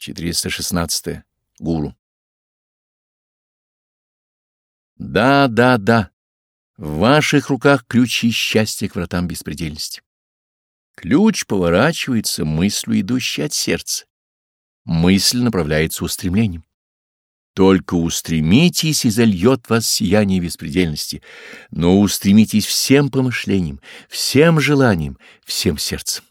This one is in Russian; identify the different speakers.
Speaker 1: 416. Гуру. Да, да, да. В ваших руках ключи счастья к вратам беспредельности. Ключ поворачивается мыслью, идущей от сердца. Мысль направляется устремлением. Только устремитесь, и зальет вас сияние беспредельности, но устремитесь всем помышлением, всем желанием, всем сердцем.